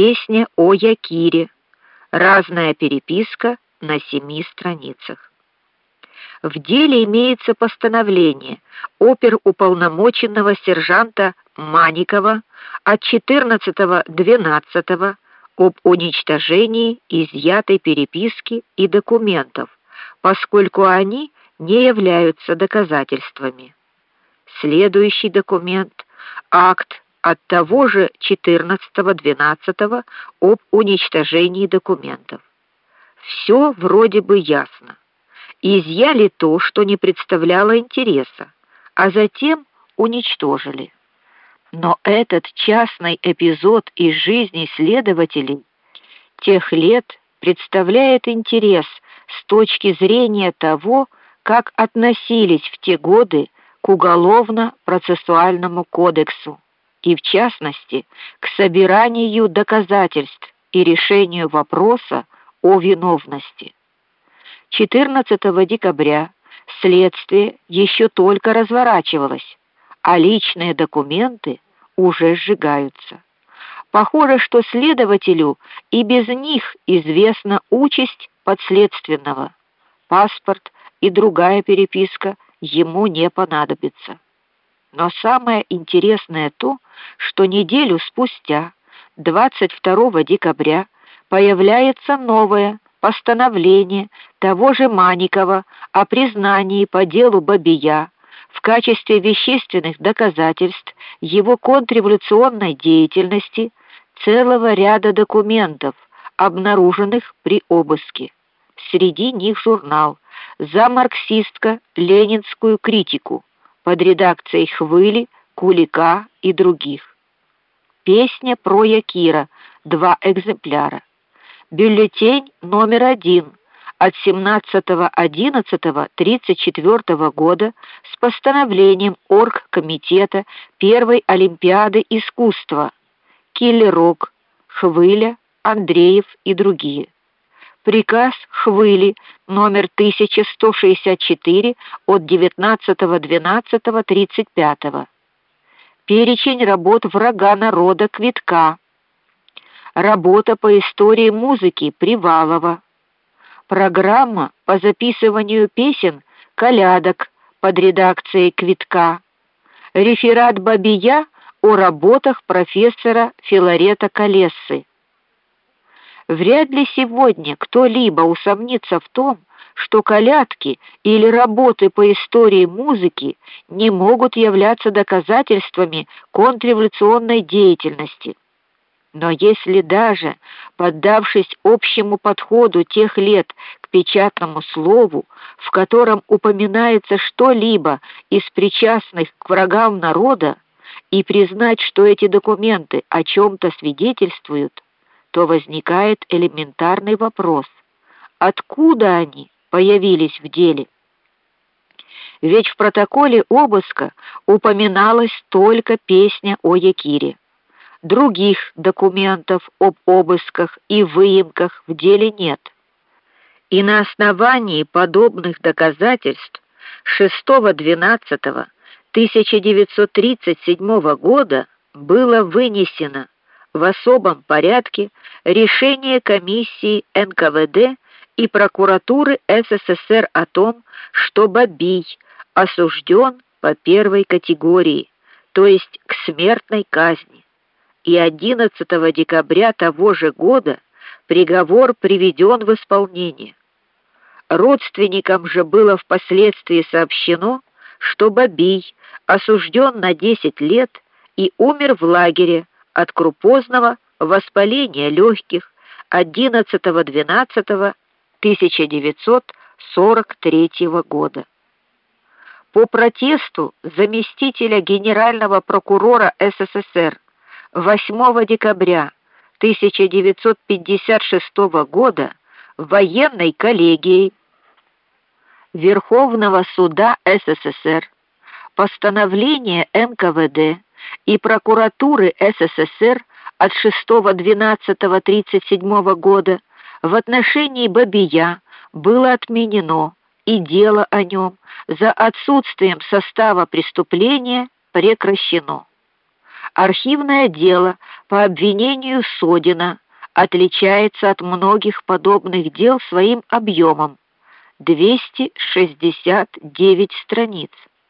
Песня о Якире. Разная переписка на семи страницах. В деле имеется постановление оперуполномоченного сержанта Маникова от 14.12 об уничтожении изъятой переписки и документов, поскольку они не являются доказательствами. Следующий документ акт от того же 14.12 об уничтожении документов. Все вроде бы ясно. Изъяли то, что не представляло интереса, а затем уничтожили. Но этот частный эпизод из жизни следователей тех лет представляет интерес с точки зрения того, как относились в те годы к уголовно-процессуальному кодексу и в частности к собиранию доказательств и решению вопроса о виновности. 14 декабря следствие еще только разворачивалось, а личные документы уже сжигаются. Похоже, что следователю и без них известна участь подследственного. Паспорт и другая переписка ему не понадобится. Но самое интересное то, что неделю спустя, 22 декабря, появляется новое постановление того же Маникова о признании по делу Бабия в качестве вещественных доказательств его контрреволюционной деятельности целого ряда документов, обнаруженных при обыске. Среди них журнал за марксистско-ленинскую критику под редакцией Хвыли, Кулика и других. Песня про Якира, два экземпляра. Бюллетень номер один от 17.11.34 года с постановлением оргкомитета первой олимпиады искусства Киллерок, Хвыля, Андреев и другие. Приказ Хвыли номер 1164 от 19.12.35. Перечень работ врага народа Квитка. Работа по истории музыки Привалова. Программа по записыванию песен колядок под редакцией Квитка. Реферат Бабия о работах профессора Филарета Колессы. Вряд ли сегодня кто-либо усомнится в том, что колядки или работы по истории музыки не могут являться доказательствами контрреволюционной деятельности. Но если даже, поддавшись общему подходу тех лет к печатному слову, в котором упоминается что-либо из причастных к врагам народа, и признать, что эти документы о чем то свидетельствуют, то возникает элементарный вопрос: откуда они появились в деле? Ведь в протоколе обыска упоминалась только песня о Якире. Других документов об обысках и выемках в деле нет. И на основании подобных доказательств 6.12.1937 года было вынесено в особом порядке решение комиссии НКВД и прокуратуры СССР о том, что Бабий осужден по первой категории, то есть к смертной казни. И 11 декабря того же года приговор приведен в исполнение. Родственникам же было впоследствии сообщено, что Бабий осужден на 10 лет и умер в лагере от крупозного воспаления легких 11.12.1943 года. По протесту заместителя генерального прокурора СССР 8 декабря 1956 года военной коллегией Верховного суда СССР постановление НКВД и прокуратуры СССР от 6.12.37 года в отношении Бабия было отменено, и дело о нем за отсутствием состава преступления прекращено. Архивное дело по обвинению Содина отличается от многих подобных дел своим объемом 269 страниц.